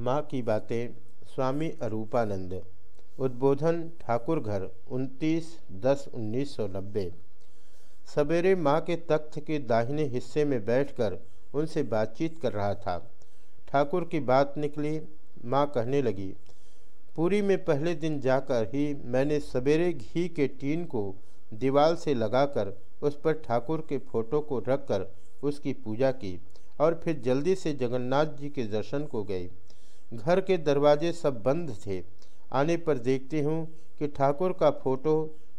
माँ की बातें स्वामी अरूपानंद। उद्बोधन ठाकुर घर 29 दस उन्नीस सौ नब्बे। सवेरे माँ के तख्त के दाहिने हिस्से में बैठकर उनसे बातचीत कर रहा था। ठाकुर की बात निकली, माँ कहने लगी, पूरी में पहले दिन जाकर ही मैंने सवेरे घी के टीन को दीवार से लगाकर उस पर ठाकुर के फ़ोटो को रखकर उसकी पूजा की और फिर जल्दी से जगन्नाथ जी के दर्शन को गई। घर के दरवाजे सब बंद थे। आने पर देखती हूँ कि ठाकुर का फ़ोटो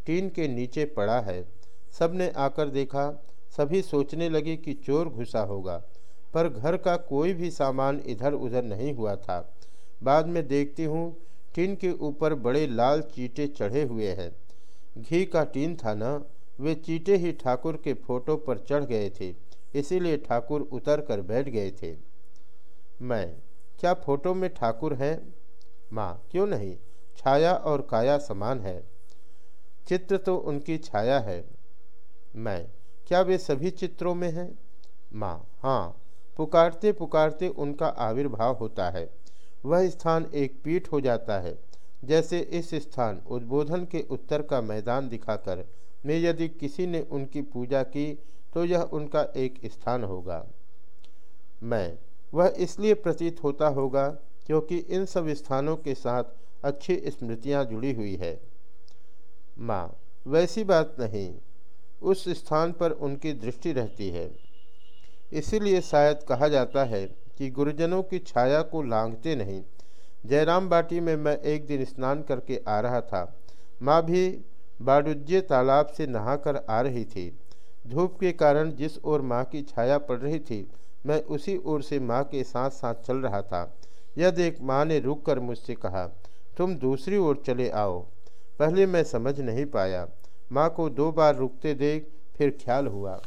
टीन के नीचे पड़ा है। सबने आकर देखा, सभी सोचने लगे कि चोर घुसा होगा, पर घर का कोई भी सामान इधर उधर नहीं हुआ था। बाद में देखती हूँ, टीन के ऊपर बड़े लाल चीटे चढ़े हुए हैं। घी का टीन था ना, वे चीटे ही ठाकुर के फ़ोटो पर चढ़ गए थे, इसीलिए ठाकुर उतर कर बैठ गए थे। मैं क्या फ़ोटो में ठाकुर हैं? माँ, क्यों नहीं? छाया और काया समान है। चित्र तो उनकी छाया है। मैं, क्या वे सभी चित्रों में हैं? माँ हाँ पुकारते पुकारते उनका आविर्भाव होता है। वह स्थान एक पीठ हो जाता है। जैसे इस स्थान उद्बोधन के उत्तर का मैदान दिखाकर में यदि किसी ने उनकी पूजा की तो यह उनका एक स्थान होगा। मैं वह इसलिए प्रतीत होता होगा क्योंकि इन सब स्थानों के साथ अच्छी स्मृतियाँ जुड़ी हुई है। माँ, वैसी बात नहीं। उस स्थान पर उनकी दृष्टि रहती है। इसीलिए शायद कहा जाता है कि गुरुजनों की छाया को लांघते नहीं। जयराम बाटी में मैं एक दिन स्नान करके आ रहा था। माँ भी बाडुज्जे तालाब से नहाकर आ रही थी। धूप के कारण जिस ओर माँ की छाया पड़ रही थी मैं उसी ओर से माँ के साथ साथ चल रहा था। यह देख माँ ने रुक कर मुझसे कहा, तुम दूसरी ओर चले आओ। पहले मैं समझ नहीं पाया। माँ को दो बार रुकते देख फिर ख्याल हुआ।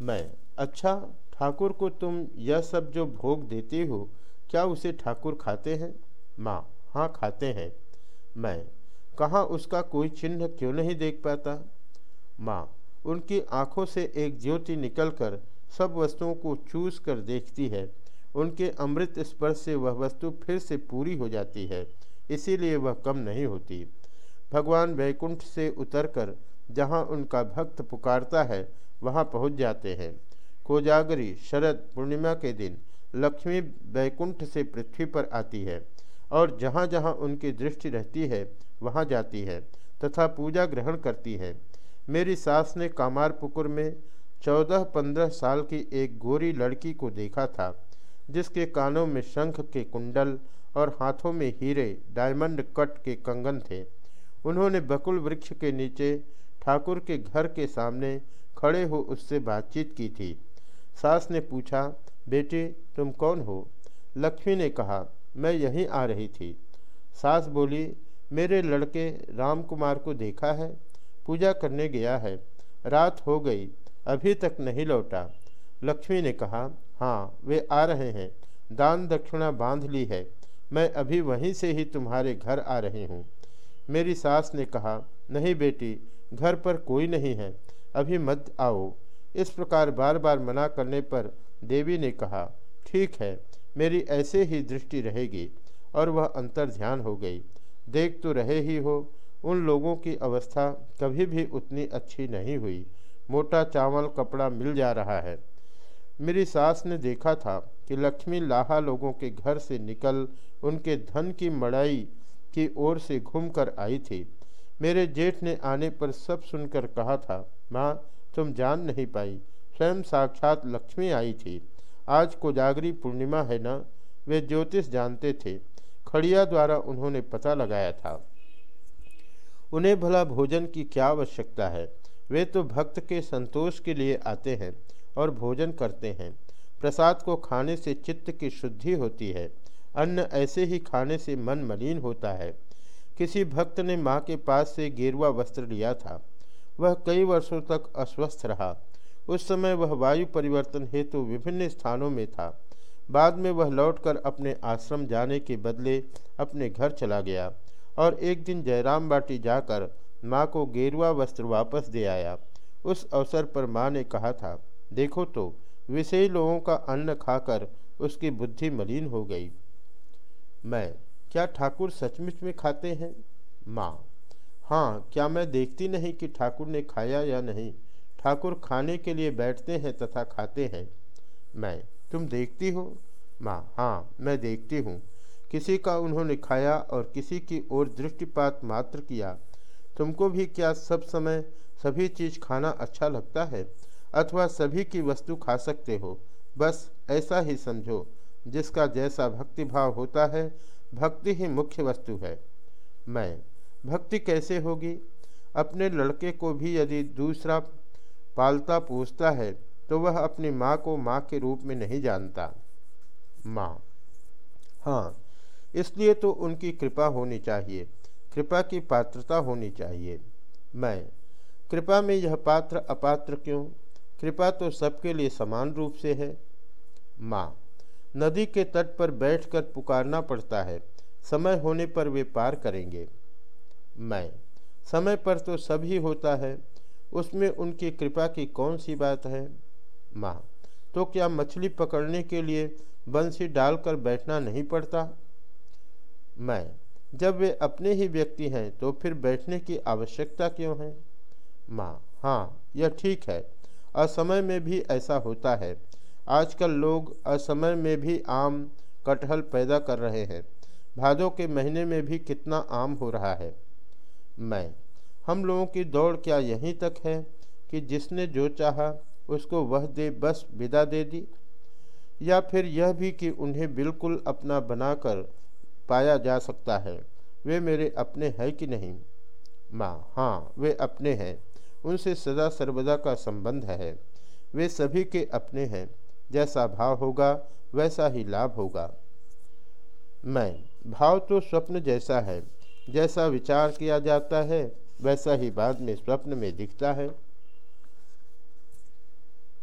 मैं अच्छा ठाकुर को तुम यह सब जो भोग देती हो, क्या उसे ठाकुर खाते हैं? माँ हाँ खाते हैं। मैं, कहाँ उसका कोई चिन्ह क्यों नहीं देख पाता? माँ, उनकी आँखों से एक ज्योति निकलकर सब वस्तुओं को चूस कर देखती है। उनके अमृत स्पर्श से वह वस्तु फिर से पूरी हो जाती है, इसीलिए वह कम नहीं होती। भगवान वैकुंठ से उतरकर जहाँ उनका भक्त पुकारता है, वहाँ पहुँच जाते हैं। कोजागरी शरद पूर्णिमा के दिन लक्ष्मी वैकुंठ से पृथ्वी पर आती है और जहाँ जहाँ उनकी दृष्टि रहती है, वहाँ जाती है तथा पूजा ग्रहण करती है। मेरी सास ने कामार पुकुर में चौदह पंद्रह साल की एक गोरी लड़की को देखा था, जिसके कानों में शंख के कुंडल और हाथों में हीरे, डायमंड कट के कंगन थे। उन्होंने बकुल वृक्ष के नीचे ठाकुर के घर के सामने खड़े हो उससे बातचीत की थी। सास ने पूछा, बेटे, तुम कौन हो? लक्ष्मी ने कहा, मैं यहीं आ रही थी। सास बोली, मेरे लड़के राम कुमार को देखा है, पूजा करने गया है। रात हो गई अभी तक नहीं लौटा। लक्ष्मी ने कहा हाँ वे आ रहे हैं। दान दक्षिणा बाँध ली है। मैं अभी वहीं से ही तुम्हारे घर आ रही हूँ। मेरी सास ने कहा, नहीं बेटी, घर पर कोई नहीं है। अभी मत आओ। इस प्रकार बार बार मना करने पर देवी ने कहा, ठीक है, मेरी ऐसे ही दृष्टि रहेगी। और वह अंतर ध्यान हो गई। देख तो रहे ही हो, उन लोगों की अवस्था कभी भी उतनी अच्छी नहीं हुई। मोटा चावल कपड़ा मिल जा रहा है। मेरी सास ने देखा था कि लक्ष्मी लाहा लोगों के घर से निकल उनके धन की मड़ाई की ओर से घूमकर आई थी। मेरे जेठ ने आने पर सब सुनकर कहा था, माँ, तुम जान नहीं पाई। स्वयं साक्षात लक्ष्मी आई थी। आज कोजागरी पूर्णिमा है ना वे ज्योतिष जानते थे। खड़िया द्वारा उन्होंने पता लगाया था। उन्हें भला भोजन की क्या आवश्यकता है? वे तो भक्त के संतोष के लिए आते हैं और भोजन करते हैं। प्रसाद को खाने से चित्त की शुद्धि होती है। अन्न ऐसे ही खाने से मन मलिन होता है। किसी भक्त ने माँ के पास से गेरुआ वस्त्र लिया था। वह कई वर्षों तक अस्वस्थ रहा। उस समय वह वायु परिवर्तन हेतु विभिन्न स्थानों में था। बाद में वह लौटकर अपने आश्रम जाने के बदले अपने घर चला गया और एक दिन जयराम बाटी जाकर माँ को गेरुआ वस्त्र वापस दे आया। उस अवसर पर माँ ने कहा था, देखो तो विषयी लोगों का अन्न खाकर उसकी बुद्धि मलिन हो गई। मैं, क्या ठाकुर सचमुच में खाते हैं? माँ हाँ क्या मैं देखती नहीं कि ठाकुर ने खाया या नहीं? ठाकुर खाने के लिए बैठते हैं तथा खाते हैं। मैं, तुम देखती हो? माँ हाँ मैं देखती हूँ। किसी का उन्होंने खाया और किसी की ओर दृष्टिपात मात्र किया। तुमको भी क्या सब समय सभी चीज़ खाना अच्छा लगता है? अथवा सभी की वस्तु खा सकते हो? बस ऐसा ही समझो, जिसका जैसा भक्ति भाव होता है, भक्ति ही मुख्य वस्तु है। मैं, भक्ति कैसे होगी? अपने लड़के को भी यदि दूसरा पालता पूछता है तो वह अपनी माँ को माँ के रूप में नहीं जानता। माँ हाँ इसलिए तो उनकी कृपा होनी चाहिए। कृपा की पात्रता होनी चाहिए। मैं, कृपा में यह पात्र अपात्र क्यों? कृपा तो सबके लिए समान रूप से है। माँ, नदी के तट पर बैठकर पुकारना पड़ता है। समय होने पर वे पार करेंगे। मैं, समय पर तो सभी होता है। उसमें उनकी कृपा की कौन सी बात है? माँ तो क्या मछली पकड़ने के लिए बंसी डालकर बैठना नहीं पड़ता? मैं जब वे अपने ही व्यक्ति हैं तो फिर बैठने की आवश्यकता क्यों है? माँ हाँ यह ठीक है। असमय में भी ऐसा होता है। आजकल लोग असमय में भी आम कटहल पैदा कर रहे हैं। भादों के महीने में भी कितना आम हो रहा है। मैं, हम लोगों की दौड़ क्या यहीं तक है कि जिसने जो चाहा, उसको वह दे, बस विदा दे दी? या फिर यह भी कि उन्हें बिल्कुल अपना बनाकर पाया जा सकता है। वे मेरे अपने हैं कि नहीं? माँ हाँ वे अपने हैं। उनसे सदा सर्वदा का संबंध है। वे सभी के अपने हैं। जैसा भाव होगा, वैसा ही लाभ होगा। मैं, भाव तो स्वप्न जैसा है। जैसा विचार किया जाता है, वैसा ही बाद में स्वप्न में दिखता है।